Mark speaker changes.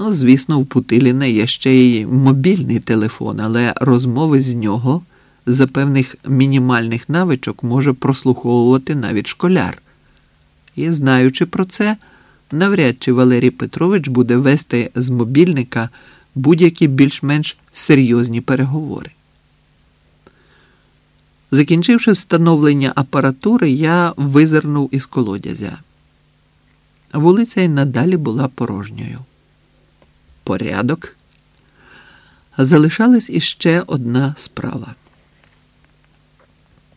Speaker 1: Ну, звісно, в Путиліна є ще й мобільний телефон, але розмови з нього за певних мінімальних навичок може прослуховувати навіть школяр. І знаючи про це, навряд чи Валерій Петрович буде вести з мобільника будь-які більш-менш серйозні переговори. Закінчивши встановлення апаратури, я визирнув із колодязя. Вулиця й надалі була порожньою. Порядок. Залишалась іще одна справа.